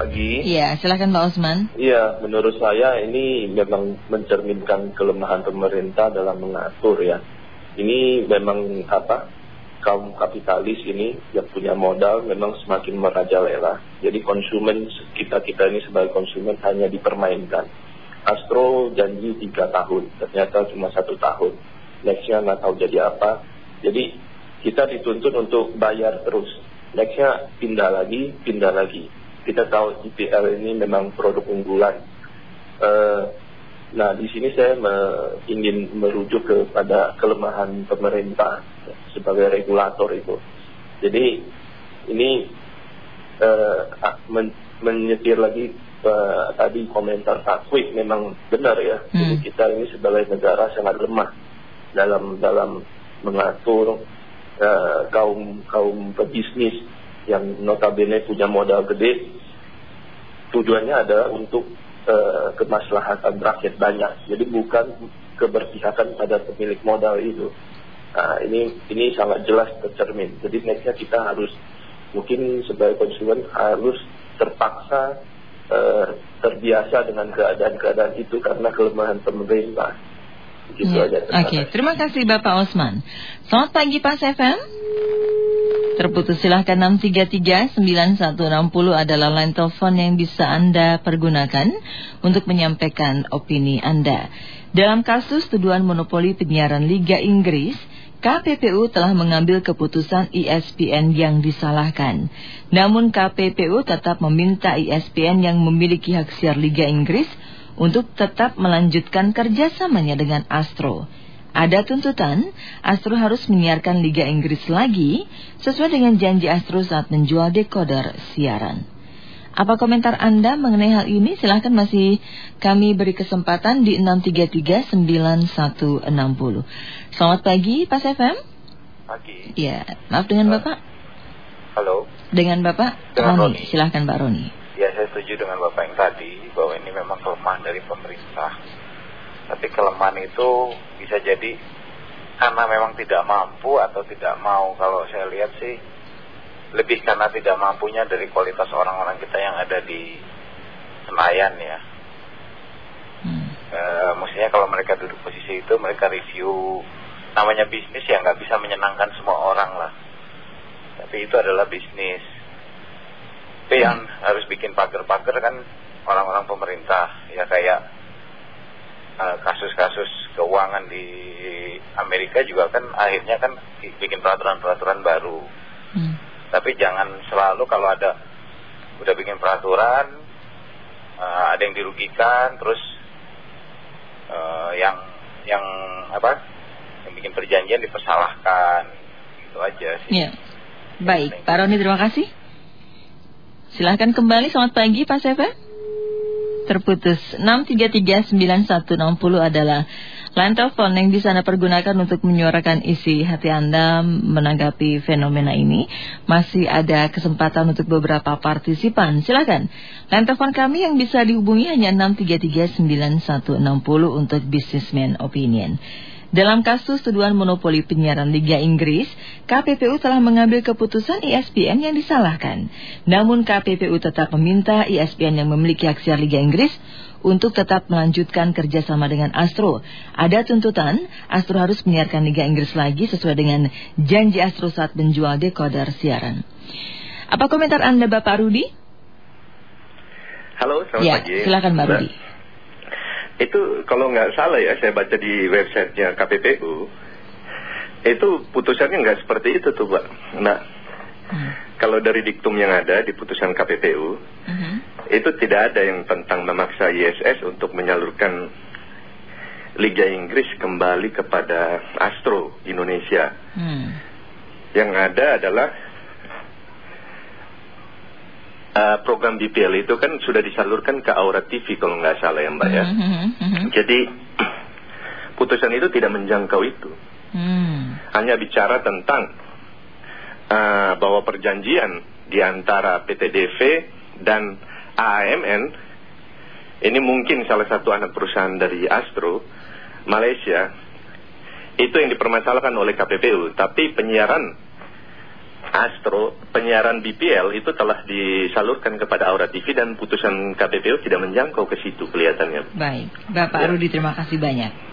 pagi. Iya, silakan Pak Osman. Iya, menurut saya ini memang mencerminkan kelemahan pemerintah dalam mengatur ya. Ini memang apa? Kaum kapitalis ini yang punya modal memang semakin merajalela. Jadi konsumen kita kita ini sebagai konsumen hanya dipermainkan. Astro janji tiga tahun, ternyata cuma satu tahun. Nextnya nggak tahu jadi apa. Jadi kita dituntut untuk bayar terus. Nextnya pindah lagi, pindah lagi kita tahu IPL ini memang produk unggulan. Uh, nah, di sini saya me ingin merujuk kepada kelemahan pemerintah sebagai regulator itu. Jadi ini uh, men menyetir lagi uh, tadi komentar Pak Kwik memang benar ya. Hmm. Jadi kita ini sebagai negara sangat lemah dalam dalam mengatur uh, kaum kaum pebisnis yang notabene punya modal gede tujuannya adalah untuk uh, kemaslahatan rakyat banyak. Jadi bukan keberpihakan pada pemilik modal itu. Nah ini ini sangat jelas tercermin. Jadi nextnya kita harus mungkin sebagai konsumen harus terpaksa uh, terbiasa dengan keadaan-keadaan itu karena kelemahan pemerintah. Gitu ya. aja. Oke okay. terima kasih Bapak Osman. Selamat pagi Pak FM Terputus silahkan 633-9160 adalah line telepon yang bisa Anda pergunakan untuk menyampaikan opini Anda. Dalam kasus tuduhan monopoli penyiaran Liga Inggris, KPPU telah mengambil keputusan ESPN yang disalahkan. Namun KPPU tetap meminta ESPN yang memiliki hak siar Liga Inggris untuk tetap melanjutkan kerjasamanya dengan Astro. Ada tuntutan, Astro harus menyiarkan Liga Inggris lagi sesuai dengan janji Astro saat menjual dekoder siaran. Apa komentar Anda mengenai hal ini? Silahkan masih kami beri kesempatan di 633-9160. Selamat pagi, Pak FM. Pagi. Ya, maaf dengan Bapak. Halo. Dengan Bapak dengan Roni. Roni. Silahkan Pak Roni. Ya, saya setuju dengan Bapak yang tadi bahwa ini memang kelemahan dari pemerintah tapi kelemahan itu bisa jadi karena memang tidak mampu atau tidak mau. Kalau saya lihat sih lebih karena tidak mampunya dari kualitas orang-orang kita yang ada di Senayan ya. Hmm. E, maksudnya kalau mereka duduk posisi itu mereka review namanya bisnis ya nggak bisa menyenangkan semua orang lah. Tapi itu adalah bisnis. Tapi yang hmm. harus bikin pagar-pagar kan orang-orang pemerintah ya kayak kasus-kasus keuangan di Amerika juga kan akhirnya kan bikin peraturan-peraturan baru. Hmm. Tapi jangan selalu kalau ada udah bikin peraturan uh, ada yang dirugikan terus uh, yang yang apa yang bikin perjanjian dipersalahkan gitu aja sih. Ya. Baik, Pak Roni terima kasih. Silahkan kembali, selamat pagi Pak Sefa terputus. 6339160 adalah line telepon yang bisa Anda pergunakan untuk menyuarakan isi hati Anda menanggapi fenomena ini. Masih ada kesempatan untuk beberapa partisipan. Silakan. Line telepon kami yang bisa dihubungi hanya 6339160 untuk Businessman Opinion. Dalam kasus tuduhan monopoli penyiaran Liga Inggris, KPPU telah mengambil keputusan ESPN yang disalahkan. Namun KPPU tetap meminta ESPN yang memiliki hak siar Liga Inggris untuk tetap melanjutkan kerjasama dengan Astro. Ada tuntutan, Astro harus menyiarkan Liga Inggris lagi sesuai dengan janji Astro saat menjual dekoder siaran. Apa komentar Anda Bapak Rudi? Halo, selamat ya, pagi. silakan Mbak Rudi. Itu kalau nggak salah ya, saya baca di websitenya KPPU, itu putusannya nggak seperti itu tuh Pak. Nah, hmm. kalau dari diktum yang ada di putusan KPPU, hmm. itu tidak ada yang tentang memaksa ISS untuk menyalurkan Liga Inggris kembali kepada Astro Indonesia. Hmm. Yang ada adalah uh, program BPL itu kan sudah disalurkan ke Aura TV kalau nggak salah ya Mbak ya. Mm -hmm. Jadi putusan itu tidak menjangkau itu. Mm. Hanya bicara tentang uh, bahwa perjanjian di antara PTDV dan AAMN ini mungkin salah satu anak perusahaan dari Astro Malaysia itu yang dipermasalahkan oleh KPPU tapi penyiaran Astro, penyiaran BPL itu telah disalurkan kepada Aura TV dan putusan KPPU tidak menjangkau ke situ kelihatannya. Baik, Bapak ya. Rudi terima kasih banyak.